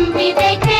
Bambi, they can.